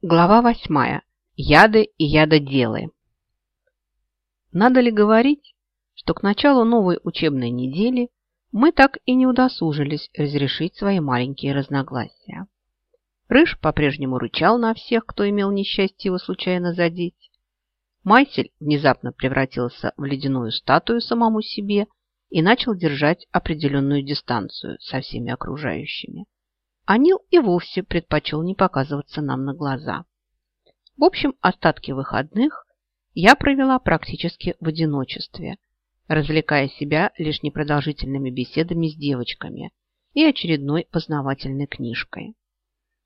Глава восьмая. Яды и ядоделы. Надо ли говорить, что к началу новой учебной недели мы так и не удосужились разрешить свои маленькие разногласия. Рыж по-прежнему рычал на всех, кто имел несчастье его случайно задеть. Майсель внезапно превратился в ледяную статую самому себе и начал держать определенную дистанцию со всеми окружающими. Анил и вовсе предпочел не показываться нам на глаза. В общем, остатки выходных я провела практически в одиночестве, развлекая себя лишь непродолжительными беседами с девочками и очередной познавательной книжкой.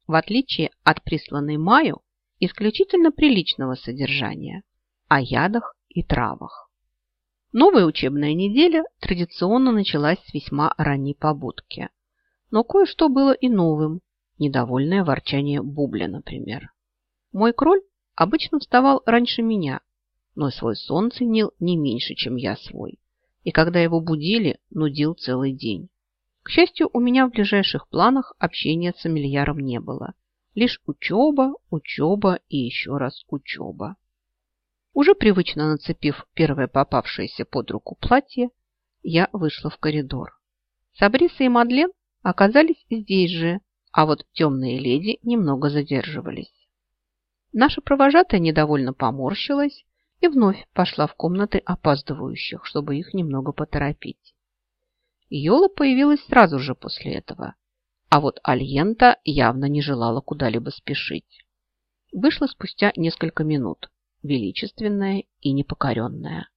В отличие от присланной Маю, исключительно приличного содержания, о ядах и травах. Новая учебная неделя традиционно началась с весьма ранней побудки – но кое-что было и новым. Недовольное ворчание Бубля, например. Мой кроль обычно вставал раньше меня, но свой сон ценил не меньше, чем я свой. И когда его будили, нудил целый день. К счастью, у меня в ближайших планах общения с фамильяром не было. Лишь учеба, учеба и еще раз учеба. Уже привычно нацепив первое попавшееся под руку платье, я вышла в коридор. Сабриса и Мадлен оказались здесь же, а вот темные леди немного задерживались. Наша провожатая недовольно поморщилась и вновь пошла в комнаты опаздывающих, чтобы их немного поторопить. Йола появилась сразу же после этого, а вот Альента явно не желала куда-либо спешить. Вышла спустя несколько минут, величественная и непокоренная.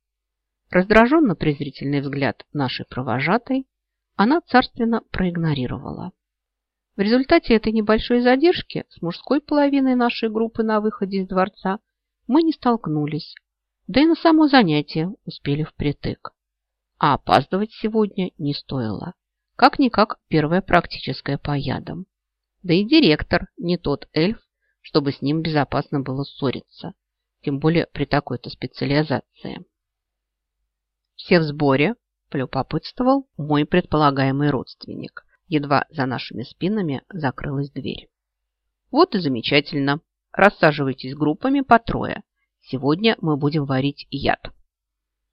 Раздраженно-презрительный взгляд нашей провожатой она царственно проигнорировала. В результате этой небольшой задержки с мужской половиной нашей группы на выходе из дворца мы не столкнулись, да и на само занятие успели впритык. А опаздывать сегодня не стоило. Как-никак первое практическое по ядам. Да и директор не тот эльф, чтобы с ним безопасно было ссориться, тем более при такой-то специализации. Все в сборе, полюбопытствовал мой предполагаемый родственник. Едва за нашими спинами закрылась дверь. Вот и замечательно. Рассаживайтесь группами по трое. Сегодня мы будем варить яд.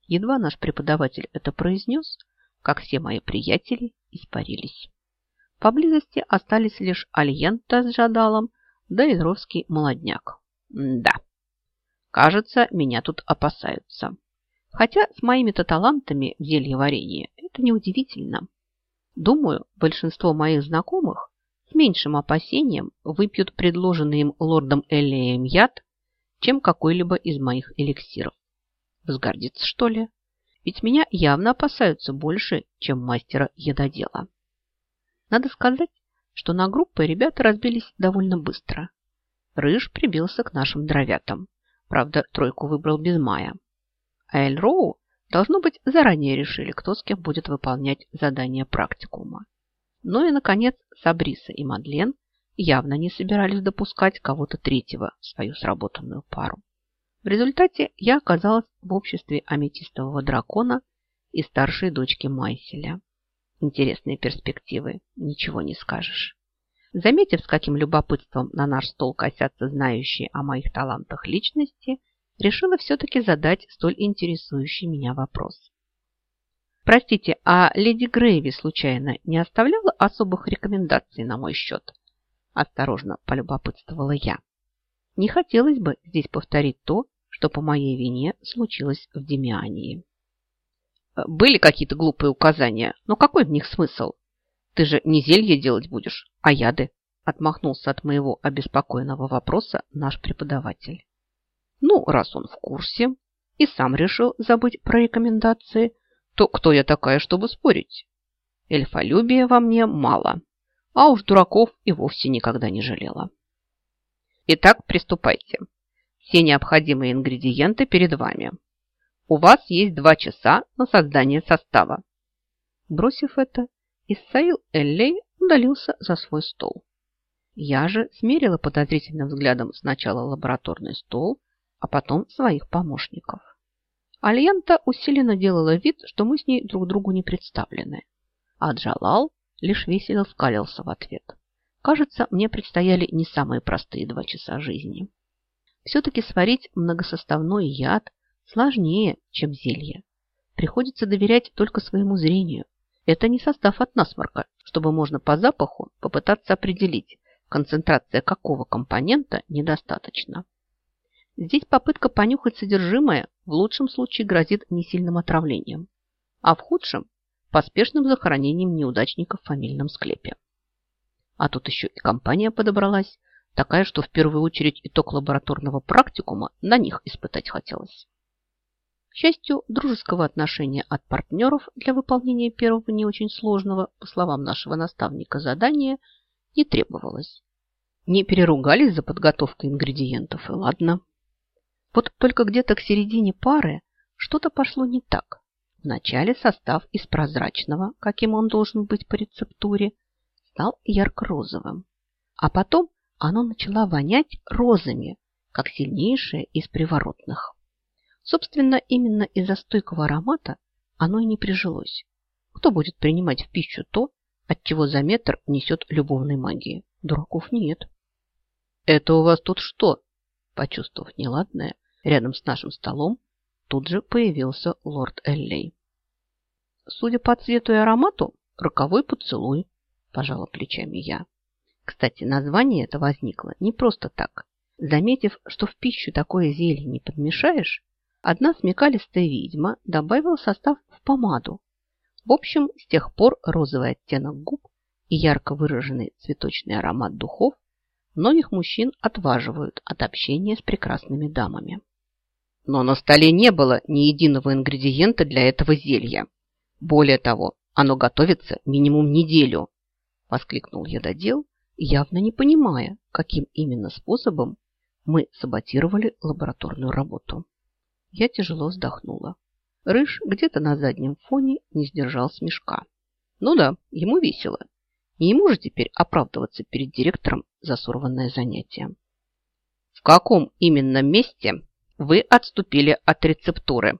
Едва наш преподаватель это произнес, как все мои приятели испарились. Поблизости остались лишь Альента с Жадалом, да и Ровский молодняк. да, кажется, меня тут опасаются. Хотя с моими-то талантами в зельеварении это неудивительно. Думаю, большинство моих знакомых с меньшим опасением выпьют предложенный им лордом Эллием яд, чем какой-либо из моих эликсиров. Возгордиться, что ли? Ведь меня явно опасаются больше, чем мастера ядодела. Надо сказать, что на группы ребята разбились довольно быстро. Рыж прибился к нашим дровятам. Правда, тройку выбрал без мая. А Эльроу, должно быть, заранее решили, кто с кем будет выполнять задание практикума. Ну и, наконец, Сабриса и Мадлен явно не собирались допускать кого-то третьего в свою сработанную пару. В результате я оказалась в обществе аметистового дракона и старшей дочки Майселя. Интересные перспективы, ничего не скажешь. Заметив, с каким любопытством на наш стол косятся знающие о моих талантах личности, решила все-таки задать столь интересующий меня вопрос. Простите, а леди Грейви случайно не оставляла особых рекомендаций на мой счет? Осторожно полюбопытствовала я. Не хотелось бы здесь повторить то, что по моей вине случилось в Демиании. Были какие-то глупые указания, но какой в них смысл? Ты же не зелье делать будешь, а яды. Отмахнулся от моего обеспокоенного вопроса наш преподаватель. Ну, раз он в курсе и сам решил забыть про рекомендации, то кто я такая, чтобы спорить? Эльфолюбия во мне мало, а уж дураков и вовсе никогда не жалела. Итак, приступайте. Все необходимые ингредиенты перед вами. У вас есть два часа на создание состава. Бросив это, Исаил Эллей удалился за свой стол. Я же смерила подозрительным взглядом сначала лабораторный стол, а потом своих помощников. Альянта усиленно делала вид, что мы с ней друг другу не представлены. А Джалал лишь весело скалился в ответ. Кажется, мне предстояли не самые простые два часа жизни. Все-таки сварить многосоставной яд сложнее, чем зелье. Приходится доверять только своему зрению. Это не состав от насморка, чтобы можно по запаху попытаться определить, концентрация какого компонента недостаточно. Здесь попытка понюхать содержимое в лучшем случае грозит несильным отравлением, а в худшем – поспешным захоронением неудачника в фамильном склепе. А тут еще и компания подобралась, такая, что в первую очередь итог лабораторного практикума на них испытать хотелось. К счастью, дружеского отношения от партнеров для выполнения первого не очень сложного, по словам нашего наставника, задания не требовалось. Не переругались за подготовкой ингредиентов, и ладно. Вот только где-то к середине пары что-то пошло не так. Вначале состав из прозрачного, каким он должен быть по рецептуре, стал ярко-розовым. А потом оно начало вонять розами, как сильнейшее из приворотных. Собственно, именно из-за стойкого аромата оно и не прижилось. Кто будет принимать в пищу то, от чего за метр несет любовной магии? Дураков нет. «Это у вас тут что?» Почувствовав неладное, рядом с нашим столом тут же появился лорд Эллей. Судя по цвету и аромату, роковой поцелуй, пожала плечами я. Кстати, название это возникло не просто так. Заметив, что в пищу такое зелье не подмешаешь, одна смекалистая ведьма добавила состав в помаду. В общем, с тех пор розовый оттенок губ и ярко выраженный цветочный аромат духов многих мужчин отваживают от общения с прекрасными дамами. Но на столе не было ни единого ингредиента для этого зелья. Более того, оно готовится минимум неделю, воскликнул ядодел, явно не понимая, каким именно способом мы саботировали лабораторную работу. Я тяжело вздохнула. Рыж где-то на заднем фоне не сдержал смешка. Ну да, ему весело. Не ему же теперь оправдываться перед директором за сорванное занятие. В каком именно месте вы отступили от рецептуры?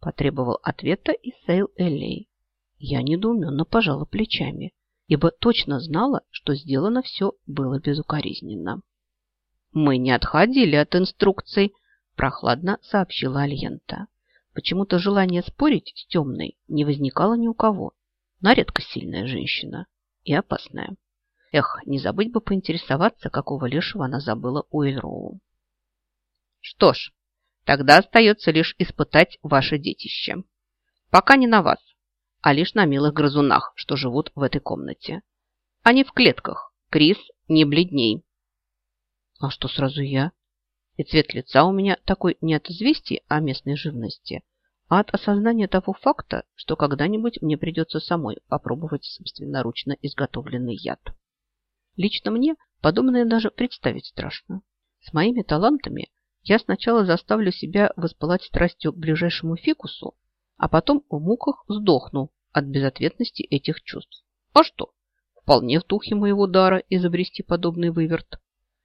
Потребовал ответа и Сейл Элей. Я недоуменно пожала плечами, ибо точно знала, что сделано все было безукоризненно. «Мы не отходили от инструкций», – прохладно сообщила Альента. Почему-то желание спорить с темной не возникало ни у кого. На редкость сильная женщина и опасная. Эх, не забыть бы поинтересоваться, какого лешего она забыла у Эльроу. Что ж, тогда остается лишь испытать ваше детище. Пока не на вас, а лишь на милых грызунах, что живут в этой комнате. Они в клетках. Крис, не бледней. А что сразу я? И цвет лица у меня такой не от известий о местной живности, а от осознания того факта, что когда-нибудь мне придется самой попробовать собственноручно изготовленный яд. Лично мне подобное даже представить страшно. С моими талантами я сначала заставлю себя воспылать страстью к ближайшему фикусу, а потом в муках сдохну от безответности этих чувств. А что? Вполне в духе моего дара изобрести подобный выверт.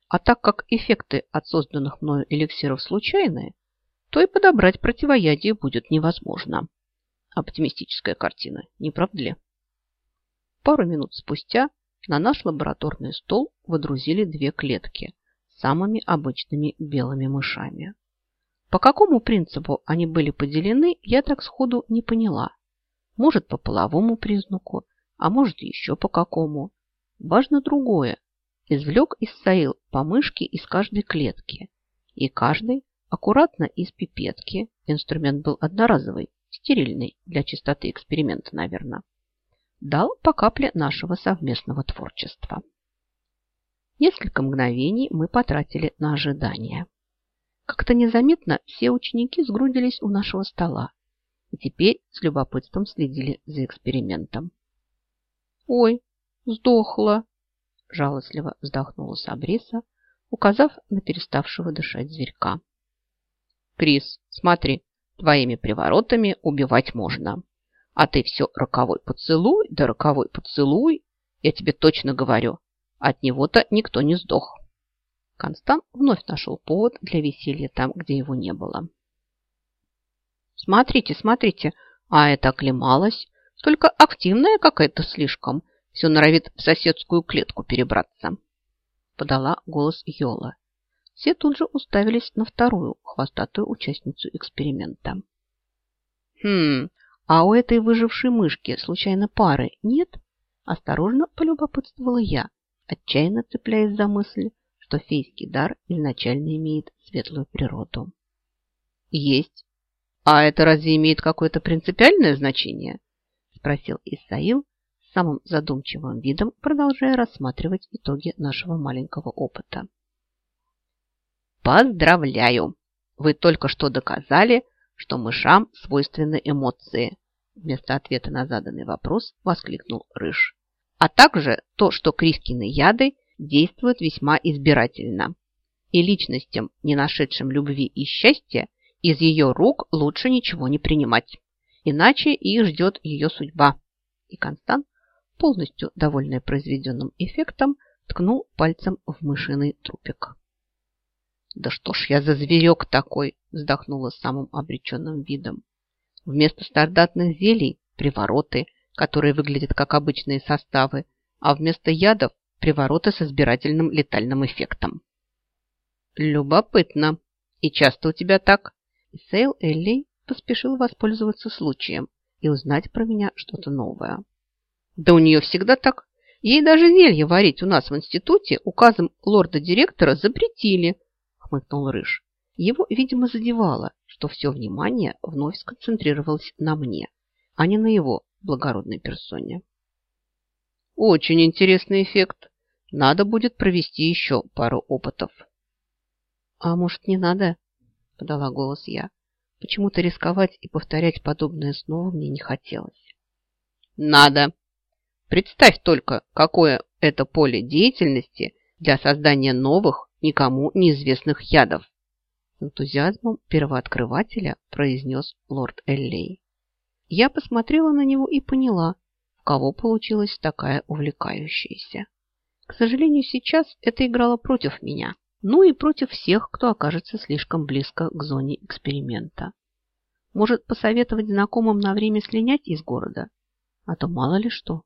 А так как эффекты от созданных мною эликсиров случайные, то и подобрать противоядие будет невозможно. Оптимистическая картина, не правда ли? Пару минут спустя на наш лабораторный стол водрузили две клетки самыми обычными белыми мышами. По какому принципу они были поделены, я так сходу не поняла. Может, по половому признаку, а может, еще по какому. Важно другое. Извлек Исаил по мышке из каждой клетки. И каждый аккуратно из пипетки, инструмент был одноразовый, стерильный, для чистоты эксперимента, наверное, дал по капле нашего совместного творчества. Несколько мгновений мы потратили на ожидание. Как-то незаметно все ученики сгрудились у нашего стола и теперь с любопытством следили за экспериментом. «Ой, сдохла!» – жалостливо вздохнула Сабриса, указав на переставшего дышать зверька. «Крис, смотри, твоими приворотами убивать можно. А ты все роковой поцелуй, да роковой поцелуй. Я тебе точно говорю, от него-то никто не сдох». Констан вновь нашел повод для веселья там, где его не было. «Смотрите, смотрите, а это оклемалась, только активная какая-то слишком. Все норовит в соседскую клетку перебраться. Подала голос Йола. Все тут же уставились на вторую хвостатую участницу эксперимента. Хм, а у этой выжившей мышки случайно пары нет? Осторожно полюбопытствовала я, отчаянно цепляясь за мысль, что фейский дар изначально имеет светлую природу. Есть. А это разве имеет какое-то принципиальное значение? Спросил Исаил самым задумчивым видом, продолжая рассматривать итоги нашего маленького опыта. Поздравляю! Вы только что доказали, что мышам свойственны эмоции. Вместо ответа на заданный вопрос воскликнул Рыж. А также то, что Крискины яды действуют весьма избирательно. И личностям, не нашедшим любви и счастья, из ее рук лучше ничего не принимать. Иначе их ждет ее судьба. И Констант, полностью довольный произведенным эффектом, ткнул пальцем в мышиный трупик. «Да что ж я за зверек такой!» вздохнула самым обреченным видом. Вместо стандартных зелий – привороты, которые выглядят как обычные составы, а вместо ядов – привороты с избирательным летальным эффектом. Любопытно. И часто у тебя так? Сейл Элли поспешил воспользоваться случаем и узнать про меня что-то новое. Да у нее всегда так. Ей даже зелье варить у нас в институте указом лорда-директора запретили, хмыкнул Рыж. Его, видимо, задевало, что все внимание вновь сконцентрировалось на мне, а не на его благородной персоне. Очень интересный эффект. Надо будет провести еще пару опытов. А может, не надо? Подала голос я. Почему-то рисковать и повторять подобное снова мне не хотелось. Надо. Представь только, какое это поле деятельности для создания новых, никому неизвестных ядов энтузиазмом первооткрывателя произнес лорд Эллей. Я посмотрела на него и поняла, в кого получилась такая увлекающаяся. К сожалению, сейчас это играло против меня, ну и против всех, кто окажется слишком близко к зоне эксперимента. Может, посоветовать знакомым на время слинять из города? А то мало ли что.